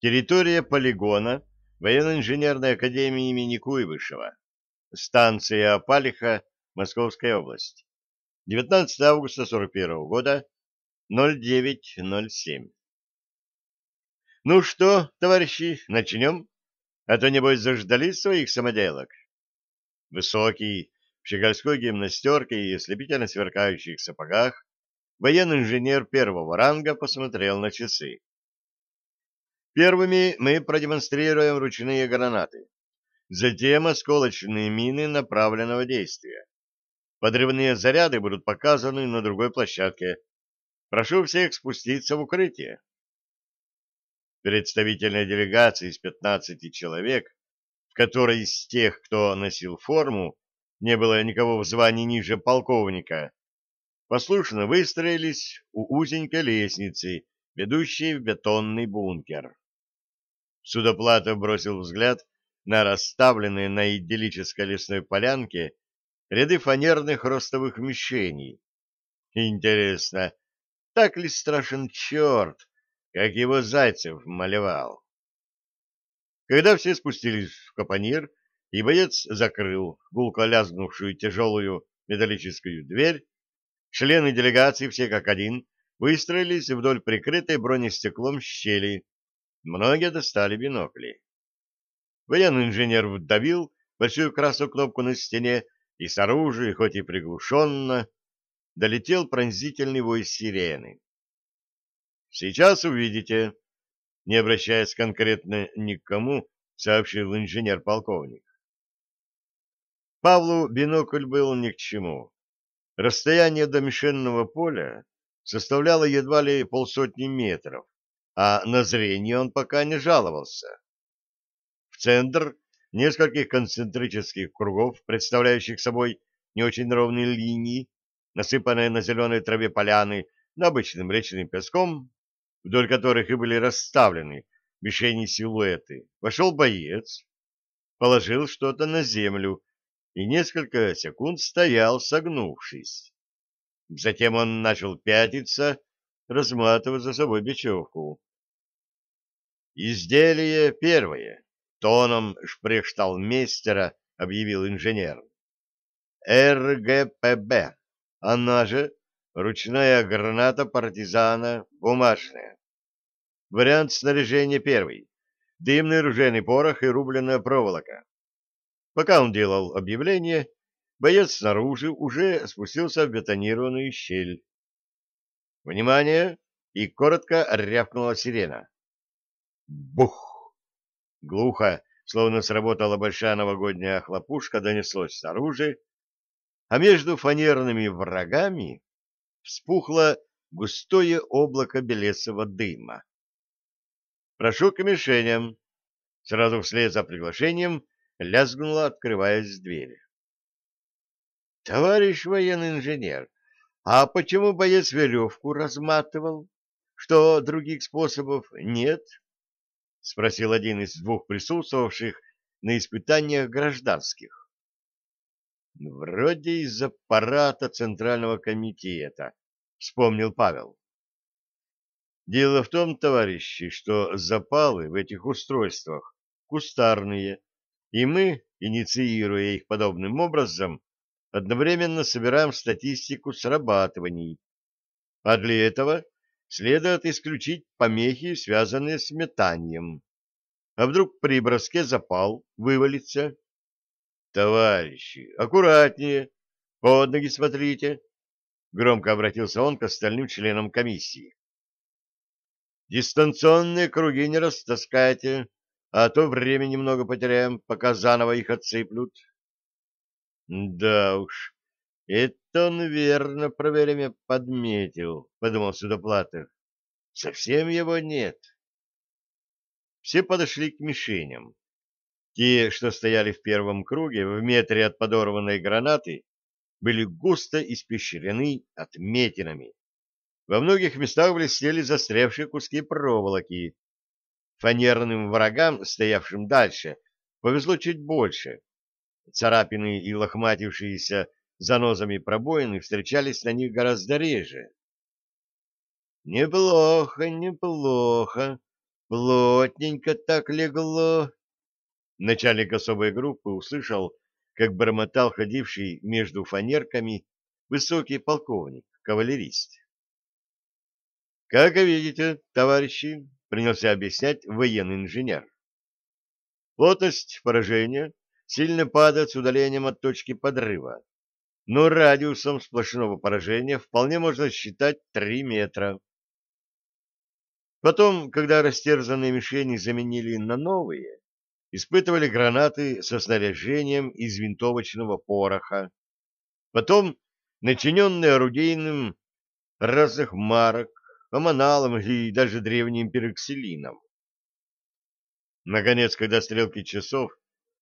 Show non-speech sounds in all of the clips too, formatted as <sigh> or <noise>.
Территория полигона военно-инженерной академии имени Куйбышева. Станция Апалиха, Московская область. 19 августа 41 года, 09.07. Ну что, товарищи, начнем? А то, небось, заждались своих самоделок. Высокий, в щегольской гимнастерке и ослепительно сверкающих сапогах, военный инженер первого ранга посмотрел на часы. Первыми мы продемонстрируем ручные гранаты, затем осколочные мины направленного действия. Подрывные заряды будут показаны на другой площадке. Прошу всех спуститься в укрытие. Представительная делегация из 15 человек, в которой из тех, кто носил форму, не было никого в звании ниже полковника, послушно выстроились у узенькой лестницы, ведущей в бетонный бункер. Судоплатов бросил взгляд на расставленные на идиллической лесной полянке ряды фанерных ростовых мишеней. Интересно, так ли страшен черт, как его Зайцев малевал? Когда все спустились в капонир, и боец закрыл гулко лязгнувшую тяжелую металлическую дверь, члены делегации все как один выстроились вдоль прикрытой бронестеклом щели, Многие достали бинокли. Военный инженер вдавил большую красную кнопку на стене, и с оружия, хоть и приглушенно, долетел пронзительный вой сирены. «Сейчас увидите», — не обращаясь конкретно ни к кому, сообщил инженер-полковник. Павлу бинокль был ни к чему. Расстояние до мишенного поля составляло едва ли полсотни метров а на зрение он пока не жаловался. В центр нескольких концентрических кругов, представляющих собой не очень ровные линии, насыпанные на зеленой траве поляны обычным речным песком, вдоль которых и были расставлены мишени силуэты, вошел боец, положил что-то на землю и несколько секунд стоял, согнувшись. Затем он начал пятиться, разматывая за собой бечевку. Изделие первое, тоном шпрехшталмейстера объявил инженер. РГПБ, она же ручная граната партизана бумажная. Вариант снаряжения первый. Дымный ружейный порох и рубленная проволока. Пока он делал объявление, боец снаружи уже спустился в бетонированную щель. «Внимание!» и коротко рявкнула сирена. Бух! Глухо, словно сработала большая новогодняя хлопушка, донеслось снаружи, а между фанерными врагами вспухло густое облако белесого дыма. «Прошу к мишеням!» Сразу вслед за приглашением лязгнула, открываясь дверь. «Товарищ военный инженер, а почему боец веревку разматывал? Что, других способов нет?» — спросил один из двух присутствовавших на испытаниях гражданских. «Вроде из аппарата Центрального комитета», — вспомнил Павел. «Дело в том, товарищи, что запалы в этих устройствах кустарные, и мы, инициируя их подобным образом, одновременно собираем статистику срабатываний. А для этого следует исключить помехи, связанные с метанием. А вдруг при броске запал вывалится? Товарищи, аккуратнее, под ноги смотрите. Громко обратился он к остальным членам комиссии. Дистанционные круги не растаскайте, а то время немного потеряем, пока заново их отсыплют. Да уж, это он верно про время подметил, подумал Судоплатов. Совсем его нет. Все подошли к мишеням. Те, что стояли в первом круге, в метре от подорванной гранаты, были густо испещрены отметинами. Во многих местах блестели застрявшие куски проволоки. Фанерным врагам, стоявшим дальше, повезло чуть больше. Царапины и лохматившиеся занозами пробоины встречались на них гораздо реже. «Неплохо, неплохо», Плотненько так легло. Начальник особой группы услышал, как бормотал ходивший между фанерками высокий полковник-кавалерист. Как видите, товарищи, принялся объяснять военный инженер. Плотность поражения сильно падает с удалением от точки подрыва, но радиусом сплошного поражения вполне можно считать 3 метра. Потом, когда растерзанные мишени заменили на новые, испытывали гранаты со снаряжением из винтовочного пороха. Потом, начиненные орудийным разных марок, аманалом и даже древним пероксилином. Наконец, когда стрелки часов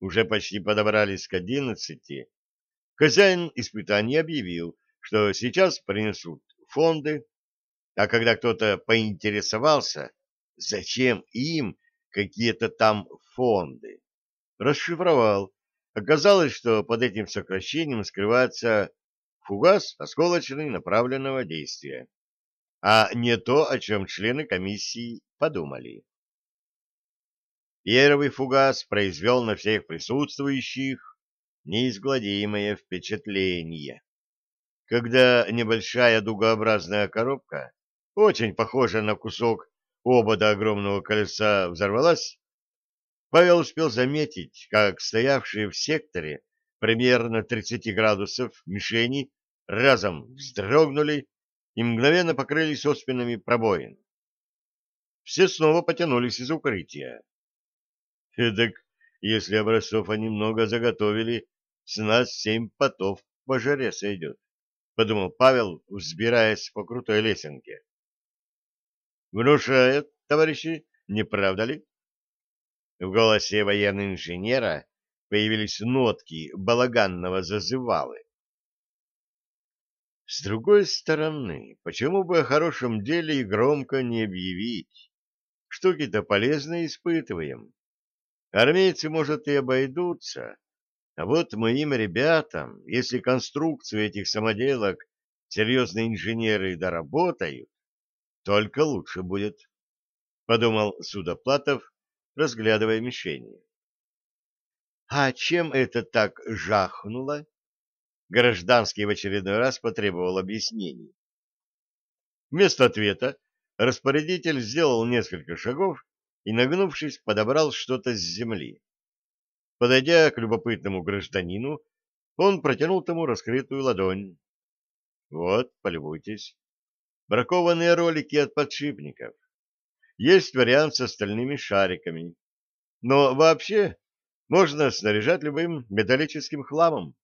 уже почти подобрались к одиннадцати, хозяин испытаний объявил, что сейчас принесут фонды, а когда кто-то поинтересовался, зачем им какие-то там фонды, расшифровал. Оказалось, что под этим сокращением скрывается фугас осколочный направленного действия а не то, о чем члены комиссии подумали. Первый фугас произвел на всех присутствующих неизгладимое впечатление. Когда небольшая дугообразная коробка, очень похожая на кусок обода огромного колеса, взорвалась, Павел успел заметить, как стоявшие в секторе примерно 30 градусов мишени разом вздрогнули и мгновенно покрылись оспинами пробоин. Все снова потянулись из укрытия. Эдак, если образцов они много заготовили, с нас семь потов по жаре сойдет, — подумал Павел, взбираясь по крутой лесенке. — Внушает, товарищи, не правда ли? В голосе военного инженера появились нотки балаганного зазывалы. С другой стороны, почему бы о хорошем деле и громко не объявить? Штуки-то полезные испытываем. Армейцы, может, и обойдутся, а вот моим ребятам, если конструкцию этих самоделок серьезные инженеры доработают, только лучше будет, — подумал Судоплатов, разглядывая мишени. — А чем это так жахнуло? Гражданский в очередной раз потребовал объяснений. Вместо ответа распорядитель сделал несколько шагов и, нагнувшись, подобрал что-то с земли. Подойдя к любопытному гражданину, он протянул тому раскрытую ладонь. Вот, полюбуйтесь. Бракованные ролики от подшипников. Есть вариант с остальными шариками. Но вообще можно снаряжать любым металлическим хламом.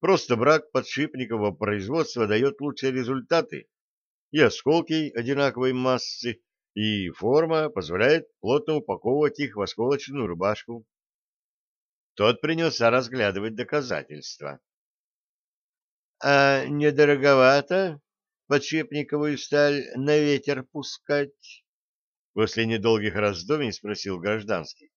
Просто брак подшипникового производства дает лучшие результаты. И осколки одинаковой массы, и форма позволяет плотно упаковывать их в осколочную рубашку. Тот принялся разглядывать доказательства. — А недороговато подшипниковую сталь на ветер пускать? После недолгих раздумий спросил гражданский.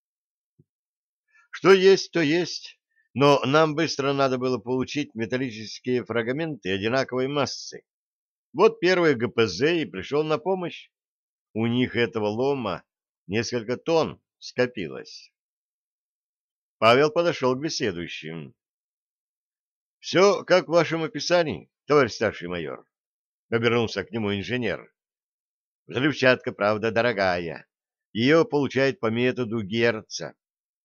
— Что есть, то есть. Но нам быстро надо было получить металлические фрагменты одинаковой массы. Вот первый ГПЗ и пришел на помощь. У них этого лома несколько тонн скопилось. Павел подошел к беседующим. — Все как в вашем описании, товарищ старший майор, — обернулся к нему инженер. — Взрывчатка, правда, дорогая. Ее получают по методу Герца.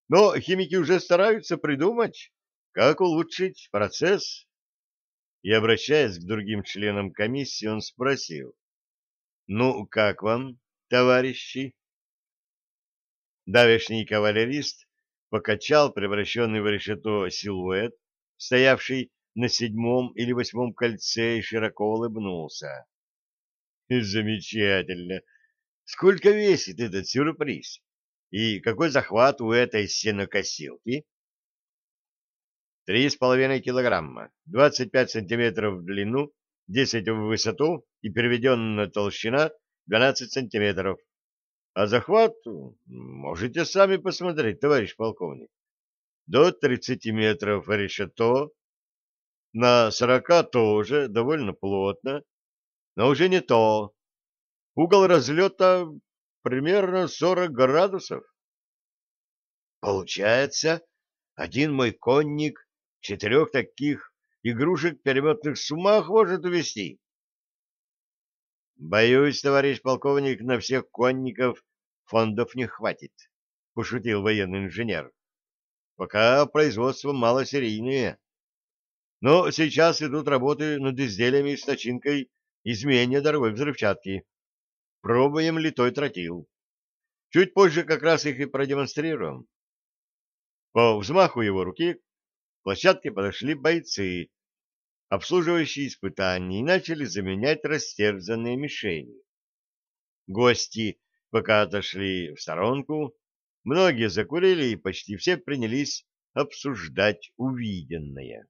Но химики уже стараются придумать, как улучшить процесс. И, обращаясь к другим членам комиссии, он спросил, «Ну, как вам, товарищи?» Давешний кавалерист покачал превращенный в решето силуэт, стоявший на седьмом или восьмом кольце, и широко улыбнулся. <laughs> «Замечательно! Сколько весит этот сюрприз?» И какой захват у этой сенокосилки? Три с половиной килограмма, двадцать пять сантиметров в длину, десять в высоту и переведенная толщина двенадцать сантиметров. А захват можете сами посмотреть, товарищ полковник. До тридцати метров решето, на сорока тоже довольно плотно, но уже не то. Угол разлета примерно 40 градусов. Получается, один мой конник четырех таких игрушек переметных с ума может увести. Боюсь, товарищ полковник, на всех конников фондов не хватит, пошутил военный инженер. Пока производство малосерийное. Но сейчас идут работы над изделиями с начинкой из менее дорогой взрывчатки. Пробуем литой тротил. Чуть позже как раз их и продемонстрируем. По взмаху его руки к площадке подошли бойцы, обслуживающие испытания, и начали заменять растерзанные мишени. Гости пока отошли в сторонку, многие закурили и почти все принялись обсуждать увиденное.